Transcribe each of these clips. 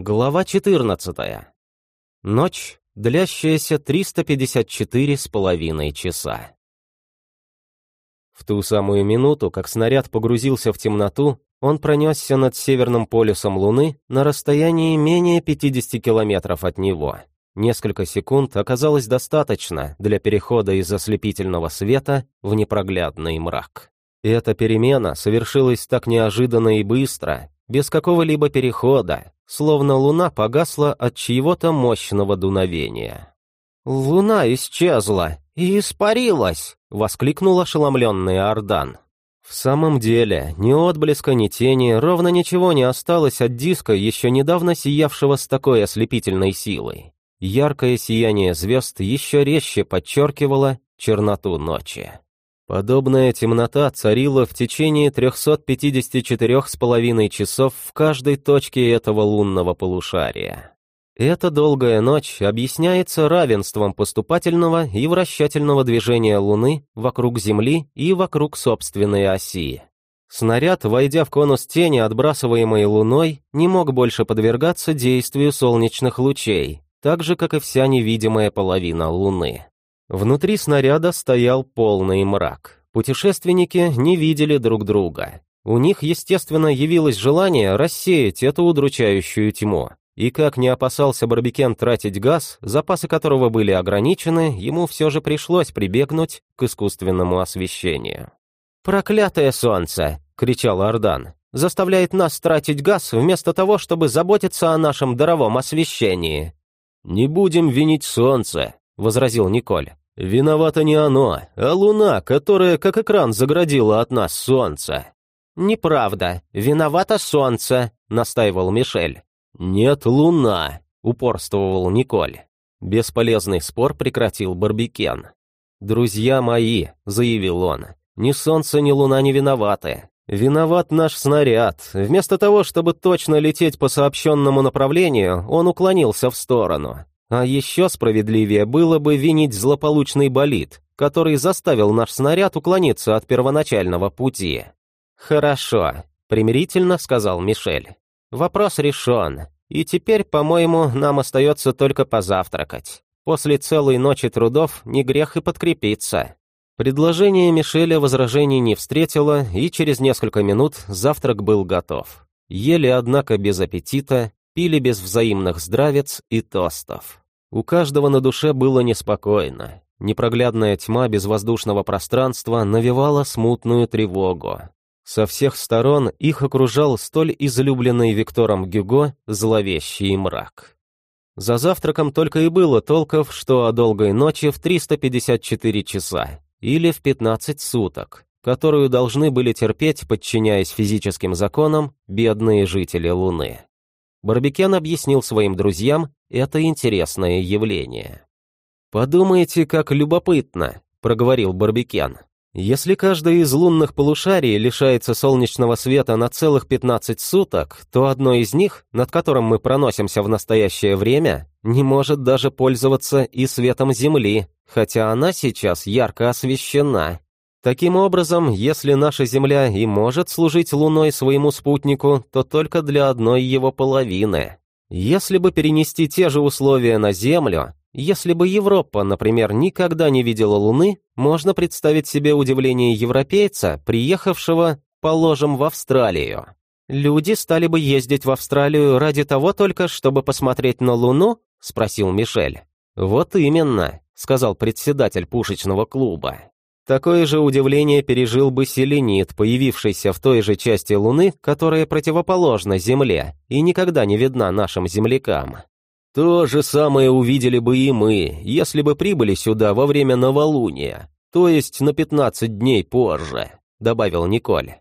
Глава 14. Ночь, длящаяся 354 с половиной часа. В ту самую минуту, как снаряд погрузился в темноту, он пронесся над северным полюсом Луны на расстоянии менее 50 километров от него. Несколько секунд оказалось достаточно для перехода из ослепительного света в непроглядный мрак. И эта перемена совершилась так неожиданно и быстро, без какого-либо перехода, словно луна погасла от чьего-то мощного дуновения. «Луна исчезла и испарилась!» — воскликнул ошеломленный Ардан. В самом деле, ни отблеска, ни тени, ровно ничего не осталось от диска, еще недавно сиявшего с такой ослепительной силой. Яркое сияние звезд еще резче подчеркивало черноту ночи. Подобная темнота царила в течение 354,5 часов в каждой точке этого лунного полушария. Эта долгая ночь объясняется равенством поступательного и вращательного движения Луны вокруг Земли и вокруг собственной оси. Снаряд, войдя в конус тени, отбрасываемой Луной, не мог больше подвергаться действию солнечных лучей, так же, как и вся невидимая половина Луны. Внутри снаряда стоял полный мрак. Путешественники не видели друг друга. У них, естественно, явилось желание рассеять эту удручающую тьму. И как не опасался Барбекен тратить газ, запасы которого были ограничены, ему все же пришлось прибегнуть к искусственному освещению. «Проклятое солнце!» — кричал Ардан. «Заставляет нас тратить газ вместо того, чтобы заботиться о нашем даровом освещении». «Не будем винить солнце», — возразил Николь. Виновато не оно, а луна, которая как экран заградила от нас солнце. Неправда, виновато солнце, настаивал Мишель. Нет, луна, упорствовал Николь. Бесполезный спор прекратил Барбикен. «Друзья мои», — заявил он, — «ни солнце, ни луна не виноваты. Виноват наш снаряд. Вместо того, чтобы точно лететь по сообщенному направлению, он уклонился в сторону. А еще справедливее было бы винить злополучный болид, который заставил наш снаряд уклониться от первоначального пути. «Хорошо», — примирительно сказал Мишель. «Вопрос решен, и теперь, по-моему, нам остается только позавтракать. После целой ночи трудов не грех и подкрепиться». Предложение Мишеля возражений не встретило, и через несколько минут завтрак был готов. Ели, однако, без аппетита, пили без взаимных здравец и тостов. У каждого на душе было неспокойно. Непроглядная тьма безвоздушного пространства навевала смутную тревогу. Со всех сторон их окружал столь излюбленный Виктором Гюго зловещий мрак. За завтраком только и было толков, что о долгой ночи в 354 часа, или в 15 суток, которую должны были терпеть, подчиняясь физическим законам, бедные жители Луны. Барбекен объяснил своим друзьям это интересное явление. «Подумайте, как любопытно», — проговорил Барбекен. «Если каждый из лунных полушарий лишается солнечного света на целых 15 суток, то одно из них, над которым мы проносимся в настоящее время, не может даже пользоваться и светом Земли, хотя она сейчас ярко освещена. Таким образом, если наша Земля и может служить Луной своему спутнику, то только для одной его половины. Если бы перенести те же условия на Землю, если бы Европа, например, никогда не видела Луны, можно представить себе удивление европейца, приехавшего, положим, в Австралию. «Люди стали бы ездить в Австралию ради того только, чтобы посмотреть на Луну?» — спросил Мишель. «Вот именно», — сказал председатель пушечного клуба. Такое же удивление пережил бы селенит, появившийся в той же части Луны, которая противоположна Земле и никогда не видна нашим землякам. То же самое увидели бы и мы, если бы прибыли сюда во время новолуния, то есть на 15 дней позже», — добавил Николь.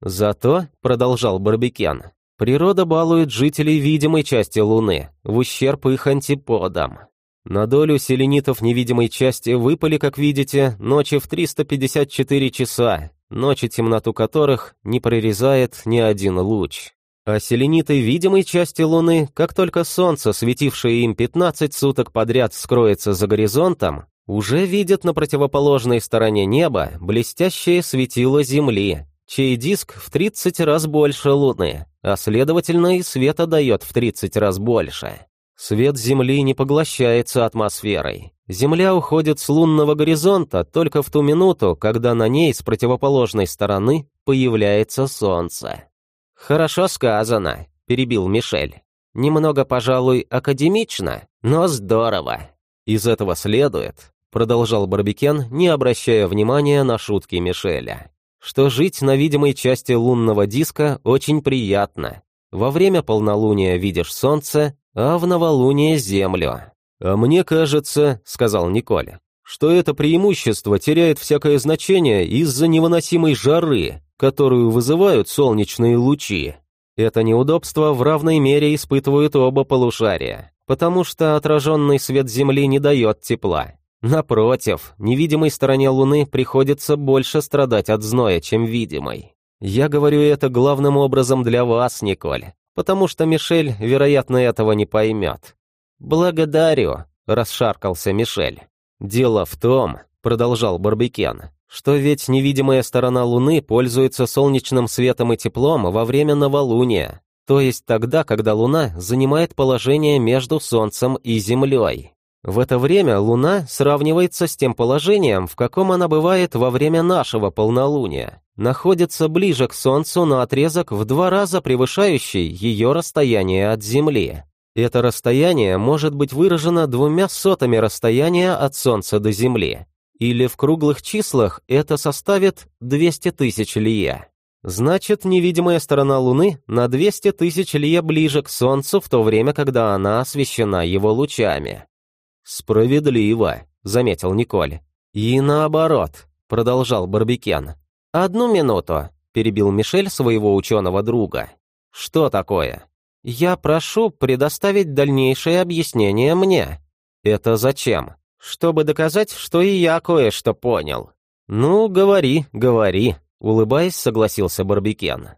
«Зато», — продолжал Барбекен, — «природа балует жителей видимой части Луны, в ущерб их антиподам. На долю селенитов невидимой части выпали, как видите, ночи в 354 часа, ночи, темноту которых не прорезает ни один луч. А селениты видимой части Луны, как только Солнце, светившее им 15 суток подряд, скроется за горизонтом, уже видят на противоположной стороне неба блестящее светило Земли, чей диск в 30 раз больше Луны, а следовательно и света дает в 30 раз больше. Свет Земли не поглощается атмосферой. Земля уходит с лунного горизонта только в ту минуту, когда на ней с противоположной стороны появляется Солнце. «Хорошо сказано», — перебил Мишель. «Немного, пожалуй, академично, но здорово». «Из этого следует», — продолжал Барбикен, не обращая внимания на шутки Мишеля, «что жить на видимой части лунного диска очень приятно. Во время полнолуния видишь Солнце, а в новолуние — Землю». «А мне кажется», — сказал Николь, «что это преимущество теряет всякое значение из-за невыносимой жары, которую вызывают солнечные лучи. Это неудобство в равной мере испытывают оба полушария, потому что отраженный свет Земли не дает тепла. Напротив, невидимой стороне Луны приходится больше страдать от зноя, чем видимой. Я говорю это главным образом для вас, Николь, потому что Мишель, вероятно, этого не поймет. «Благодарю», — расшаркался Мишель. «Дело в том», — продолжал Барбекен, что ведь невидимая сторона Луны пользуется солнечным светом и теплом во время новолуния, то есть тогда, когда Луна занимает положение между Солнцем и Землей. В это время Луна сравнивается с тем положением, в каком она бывает во время нашего полнолуния, находится ближе к Солнцу на отрезок в два раза превышающий ее расстояние от Земли. Это расстояние может быть выражено двумя сотами расстояния от Солнца до Земли, или в круглых числах это составит 200 тысяч лье. Значит, невидимая сторона Луны на 200 тысяч лье ближе к Солнцу в то время, когда она освещена его лучами. «Справедливо», — заметил Николь. «И наоборот», — продолжал Барбикен. «Одну минуту», — перебил Мишель своего ученого друга. «Что такое?» «Я прошу предоставить дальнейшее объяснение мне». «Это зачем?» «Чтобы доказать, что и я кое-что понял». «Ну, говори, говори», — улыбаясь, согласился Барбикен.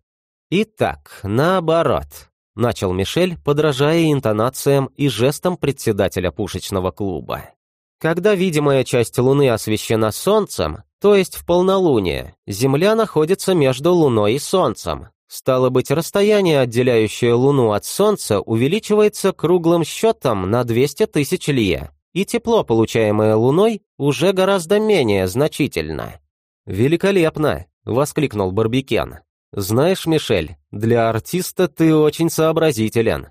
«Итак, наоборот», — начал Мишель, подражая интонациям и жестам председателя пушечного клуба. «Когда видимая часть Луны освещена Солнцем, то есть в полнолуние, Земля находится между Луной и Солнцем, Стало быть, расстояние, отделяющее Луну от Солнца, увеличивается круглым счетом на 200 тысяч лье, и тепло, получаемое Луной, уже гораздо менее значительно. «Великолепно!» — воскликнул Барбикен. «Знаешь, Мишель, для артиста ты очень сообразителен».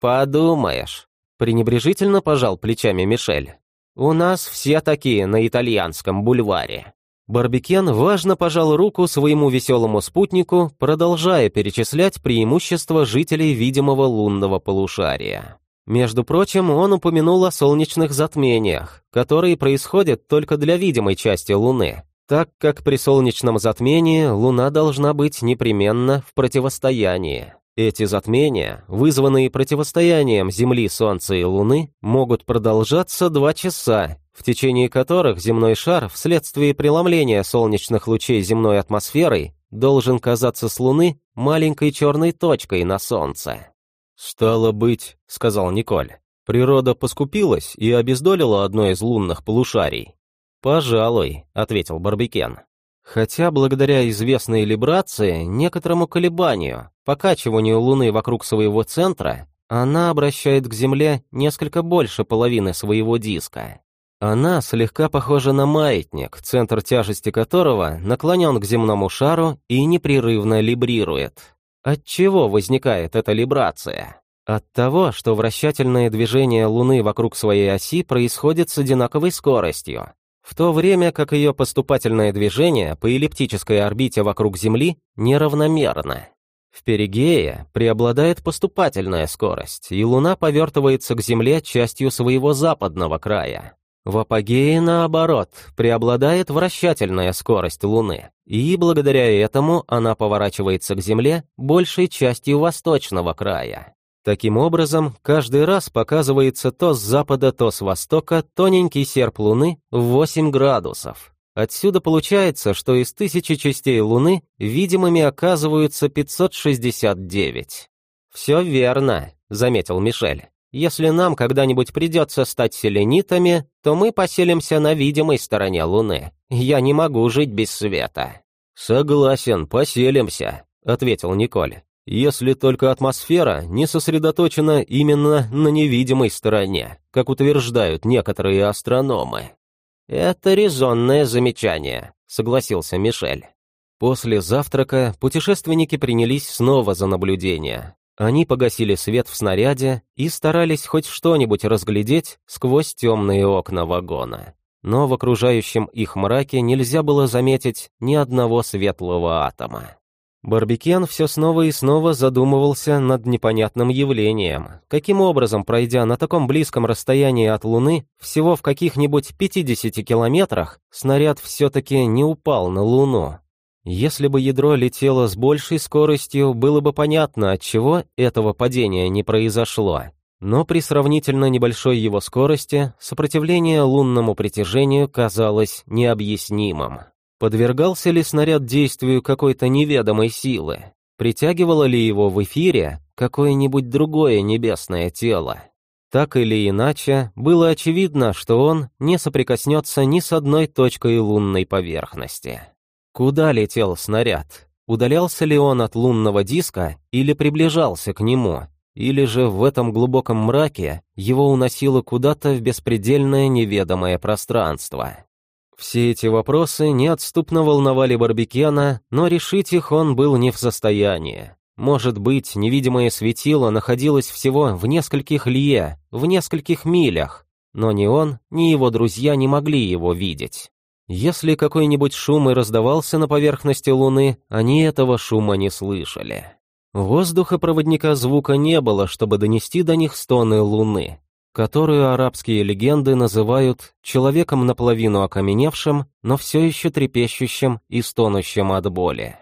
«Подумаешь», — пренебрежительно пожал плечами Мишель. «У нас все такие на итальянском бульваре». Барбикен важно пожал руку своему веселому спутнику, продолжая перечислять преимущества жителей видимого лунного полушария. Между прочим, он упомянул о солнечных затмениях, которые происходят только для видимой части Луны, так как при солнечном затмении Луна должна быть непременно в противостоянии. Эти затмения, вызванные противостоянием Земли, Солнца и Луны, могут продолжаться два часа в течение которых земной шар вследствие преломления солнечных лучей земной атмосферой должен казаться с Луны маленькой черной точкой на Солнце. «Стало быть», — сказал Николь, — «природа поскупилась и обездолила одно из лунных полушарий». «Пожалуй», — ответил Барбикен. Хотя благодаря известной либрации, некоторому колебанию, покачиванию Луны вокруг своего центра, она обращает к Земле несколько больше половины своего диска. Она слегка похожа на маятник, центр тяжести которого наклонен к земному шару и непрерывно либрирует. От чего возникает эта либрация? От того, что вращательное движение Луны вокруг своей оси происходит с одинаковой скоростью, в то время как ее поступательное движение по эллиптической орбите вокруг Земли неравномерно. В перигее преобладает поступательная скорость, и Луна повертывается к Земле частью своего западного края. В апогее, наоборот, преобладает вращательная скорость Луны, и благодаря этому она поворачивается к Земле большей частью восточного края. Таким образом, каждый раз показывается то с запада, то с востока тоненький серп Луны в 8 градусов. Отсюда получается, что из тысячи частей Луны видимыми оказываются 569. «Все верно», — заметил Мишель. Если нам когда-нибудь придется стать селенитами, то мы поселимся на видимой стороне Луны. Я не могу жить без света». «Согласен, поселимся», — ответил Николь. Если только атмосфера не сосредоточена именно на невидимой стороне, как утверждают некоторые астрономы. «Это резонное замечание», — согласился Мишель. После завтрака путешественники принялись снова за наблюдение. Они погасили свет в снаряде и старались хоть что-нибудь разглядеть сквозь темные окна вагона. Но в окружающем их мраке нельзя было заметить ни одного светлого атома. Барбикен все снова и снова задумывался над непонятным явлением. Каким образом, пройдя на таком близком расстоянии от Луны, всего в каких-нибудь 50 километрах, снаряд все-таки не упал на Луну? Если бы ядро летело с большей скоростью, было бы понятно, от чего этого падения не произошло. Но при сравнительно небольшой его скорости сопротивление лунному притяжению казалось необъяснимым. Подвергался ли снаряд действию какой-то неведомой силы? Притягивало ли его в эфире какое-нибудь другое небесное тело? Так или иначе, было очевидно, что он не соприкоснется ни с одной точкой лунной поверхности. Куда летел снаряд? Удалялся ли он от лунного диска или приближался к нему? Или же в этом глубоком мраке его уносило куда-то в беспредельное неведомое пространство? Все эти вопросы неотступно волновали Барбекена, но решить их он был не в состоянии. Может быть, невидимое светило находилось всего в нескольких лье, в нескольких милях, но ни он, ни его друзья не могли его видеть. Если какой-нибудь шум и раздавался на поверхности Луны, они этого шума не слышали. Воздуха проводника звука не было, чтобы донести до них стоны Луны которую арабские легенды называют человеком наполовину окаменевшим, но все еще трепещущим и стонущим от боли.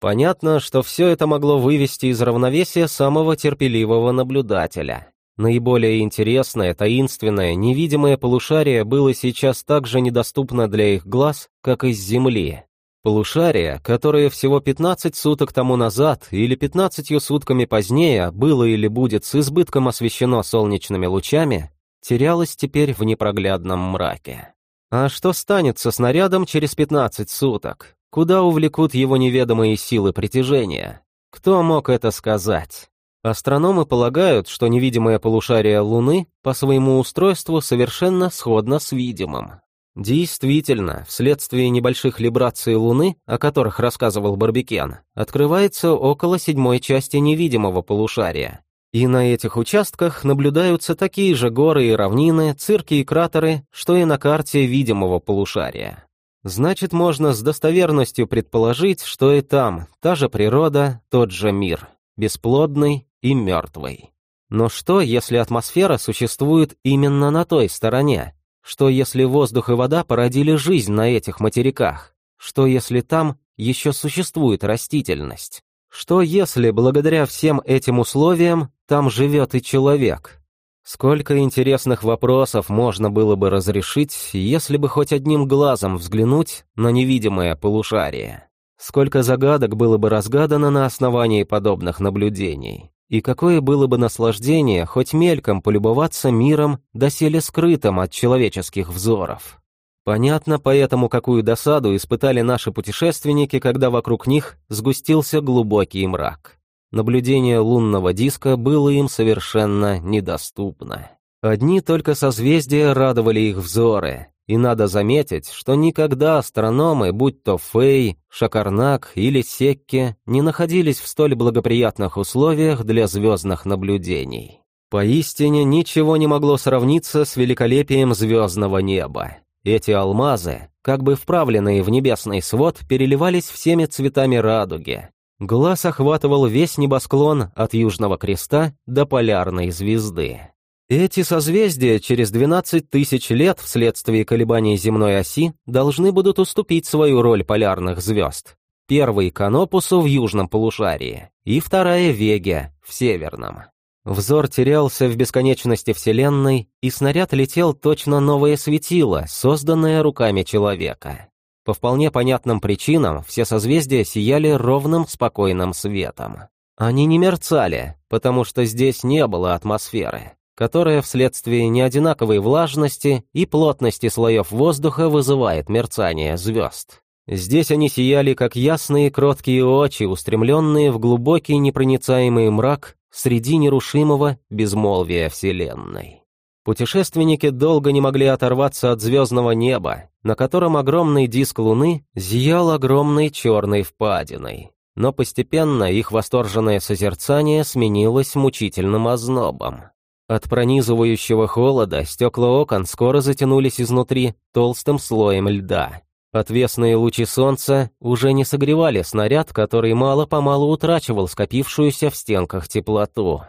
Понятно, что все это могло вывести из равновесия самого терпеливого наблюдателя. Наиболее интересное, таинственное, невидимое полушарие было сейчас так же недоступно для их глаз, как из Земли. Полушарие, которое всего 15 суток тому назад или 15 сутками позднее было или будет с избытком освещено солнечными лучами, терялось теперь в непроглядном мраке. А что станет со снарядом через 15 суток? Куда увлекут его неведомые силы притяжения? Кто мог это сказать? Астрономы полагают, что невидимое полушарие Луны по своему устройству совершенно сходно с видимым. Действительно, вследствие небольших либраций Луны, о которых рассказывал Барбекен, открывается около седьмой части невидимого полушария. И на этих участках наблюдаются такие же горы и равнины, цирки и кратеры, что и на карте видимого полушария. Значит, можно с достоверностью предположить, что и там та же природа, тот же мир, бесплодный и мертвый. Но что, если атмосфера существует именно на той стороне, что если воздух и вода породили жизнь на этих материках? Что если там еще существует растительность? Что если благодаря всем этим условиям там живет и человек? Сколько интересных вопросов можно было бы разрешить, если бы хоть одним глазом взглянуть на невидимое полушарие? Сколько загадок было бы разгадано на основании подобных наблюдений? И какое было бы наслаждение хоть мельком полюбоваться миром, доселе скрытым от человеческих взоров. Понятно поэтому, какую досаду испытали наши путешественники, когда вокруг них сгустился глубокий мрак. Наблюдение лунного диска было им совершенно недоступно. Одни только созвездия радовали их взоры, и надо заметить, что никогда астрономы, будь то Фей, Шакарнак или Секки, не находились в столь благоприятных условиях для звездных наблюдений. Поистине ничего не могло сравниться с великолепием звездного неба. Эти алмазы, как бы вправленные в небесный свод, переливались всеми цветами радуги. Глаз охватывал весь небосклон от Южного Креста до Полярной звезды. Эти созвездия через 12 тысяч лет вследствие колебаний земной оси должны будут уступить свою роль полярных звезд. Первый — Канопусу в южном полушарии, и вторая — Веге в северном. Взор терялся в бесконечности Вселенной, и снаряд летел точно новое светило, созданное руками человека. По вполне понятным причинам все созвездия сияли ровным спокойным светом. Они не мерцали, потому что здесь не было атмосферы которая вследствие неодинаковой влажности и плотности слоев воздуха вызывает мерцание звезд. Здесь они сияли, как ясные кроткие очи, устремленные в глубокий непроницаемый мрак среди нерушимого безмолвия Вселенной. Путешественники долго не могли оторваться от звездного неба, на котором огромный диск Луны зиял огромной черной впадиной. Но постепенно их восторженное созерцание сменилось мучительным ознобом. От пронизывающего холода стекла окон скоро затянулись изнутри толстым слоем льда. Отвесные лучи солнца уже не согревали снаряд, который мало-помалу утрачивал скопившуюся в стенках теплоту.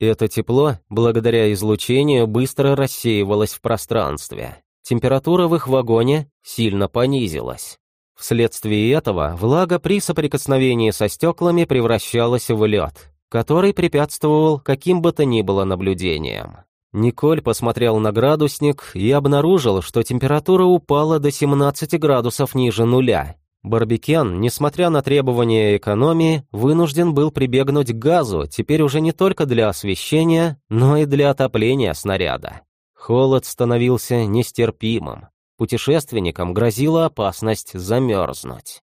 Это тепло, благодаря излучению, быстро рассеивалось в пространстве. Температура в их вагоне сильно понизилась. Вследствие этого влага при соприкосновении со стеклами превращалась в лед, который препятствовал каким бы то ни было наблюдениям. Николь посмотрел на градусник и обнаружил, что температура упала до 17 градусов ниже нуля. Барбикен, несмотря на требования экономии, вынужден был прибегнуть к газу, теперь уже не только для освещения, но и для отопления снаряда. Холод становился нестерпимым. Путешественникам грозила опасность замерзнуть.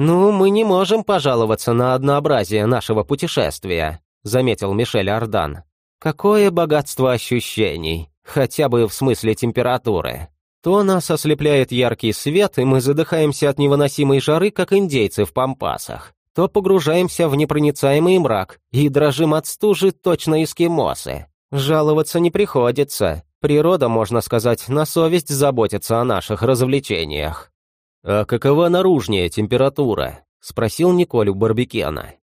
«Ну, мы не можем пожаловаться на однообразие нашего путешествия», заметил Мишель Ардан. Какое богатство ощущений, хотя бы в смысле температуры. То нас ослепляет яркий свет, и мы задыхаемся от невыносимой жары, как индейцы в пампасах. То погружаемся в непроницаемый мрак и дрожим от стужи точно эскимосы. Жаловаться не приходится. Природа, можно сказать, на совесть заботится о наших развлечениях. «А какова наружная температура?» — спросил Николь у Барбекена.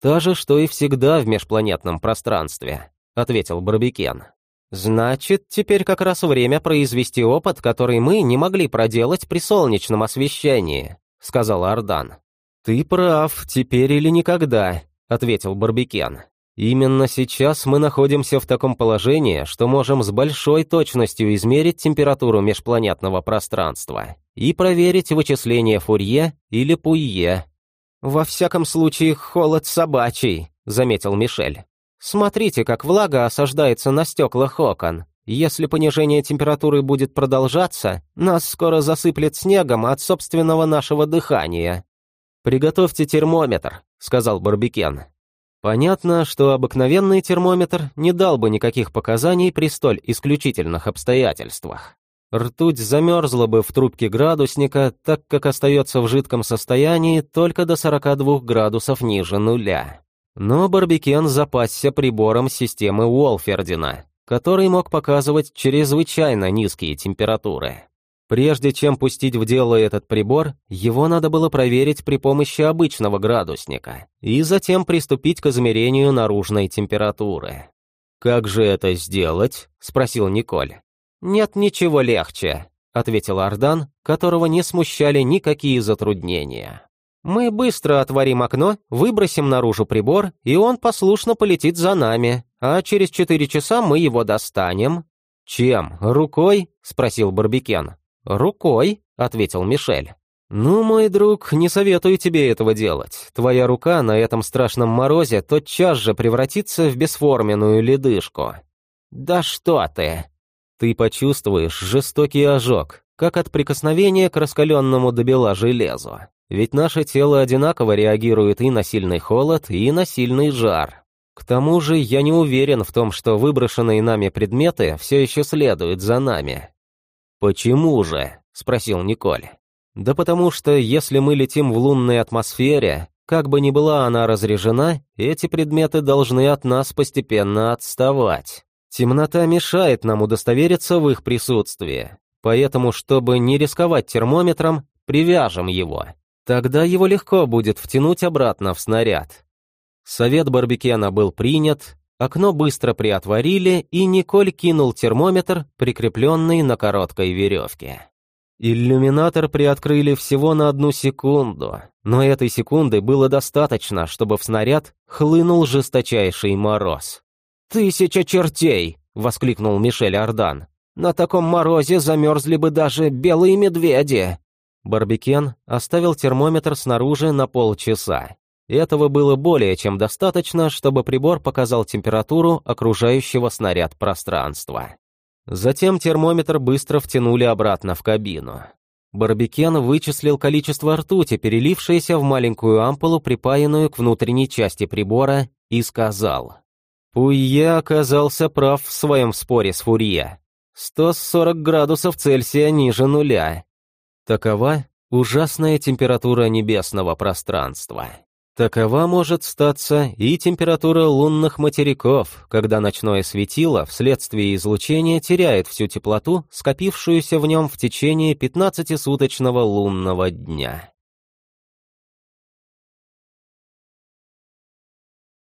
«Та же, что и всегда в межпланетном пространстве. — ответил Барбекен. «Значит, теперь как раз время произвести опыт, который мы не могли проделать при солнечном освещении», — сказал Ардан. «Ты прав, теперь или никогда», — ответил Барбекен. «Именно сейчас мы находимся в таком положении, что можем с большой точностью измерить температуру межпланетного пространства и проверить вычисление Фурье или Пуйе». «Во всяком случае, холод собачий», — заметил Мишель. Смотрите, как влага осаждается на стеклах окон. Если понижение температуры будет продолжаться, нас скоро засыплет снегом от собственного нашего дыхания. «Приготовьте термометр», — сказал Барбекен. Понятно, что обыкновенный термометр не дал бы никаких показаний при столь исключительных обстоятельствах. Ртуть замерзла бы в трубке градусника, так как остается в жидком состоянии только до 42 градусов ниже нуля. Но Барбикен запасся прибором системы Уолфердина, который мог показывать чрезвычайно низкие температуры. Прежде чем пустить в дело этот прибор, его надо было проверить при помощи обычного градусника и затем приступить к измерению наружной температуры. «Как же это сделать?» — спросил Николь. «Нет ничего легче», — ответил Ардан, которого не смущали никакие затруднения. Мы быстро отворим окно, выбросим наружу прибор, и он послушно полетит за нами, а через четыре часа мы его достанем». «Чем? Рукой?» — спросил Барбекен. «Рукой», — ответил Мишель. «Ну, мой друг, не советую тебе этого делать. Твоя рука на этом страшном морозе тотчас же превратится в бесформенную ледышку». «Да что ты!» Ты почувствуешь жестокий ожог, как от прикосновения к раскаленному до бела железу. Ведь наше тело одинаково реагирует и на сильный холод, и на сильный жар. К тому же я не уверен в том, что выброшенные нами предметы все еще следуют за нами. «Почему же?» — спросил Николь. «Да потому что если мы летим в лунной атмосфере, как бы ни была она разрежена, эти предметы должны от нас постепенно отставать. Темнота мешает нам удостовериться в их присутствии. Поэтому, чтобы не рисковать термометром, привяжем его. Тогда его легко будет втянуть обратно в снаряд. Совет Барбекена был принят, окно быстро приотворили, и Николь кинул термометр, прикрепленный на короткой веревке. Иллюминатор приоткрыли всего на одну секунду, но этой секунды было достаточно, чтобы в снаряд хлынул жесточайший мороз. «Тысяча чертей!» — воскликнул Мишель Ардан. «На таком морозе замерзли бы даже белые медведи!» Барбекен оставил термометр снаружи на полчаса. Этого было более чем достаточно, чтобы прибор показал температуру окружающего снаряд пространства. Затем термометр быстро втянули обратно в кабину. Барбекен вычислил количество ртути, перелившееся в маленькую ампулу, припаянную к внутренней части прибора, и сказал. Пуйе оказался прав в своем споре с Фурье. 140 градусов Цельсия ниже нуля. Такова ужасная температура небесного пространства. Такова может статься и температура лунных материков, когда ночное светило вследствие излучения теряет всю теплоту, скопившуюся в нем в течение 15-суточного лунного дня.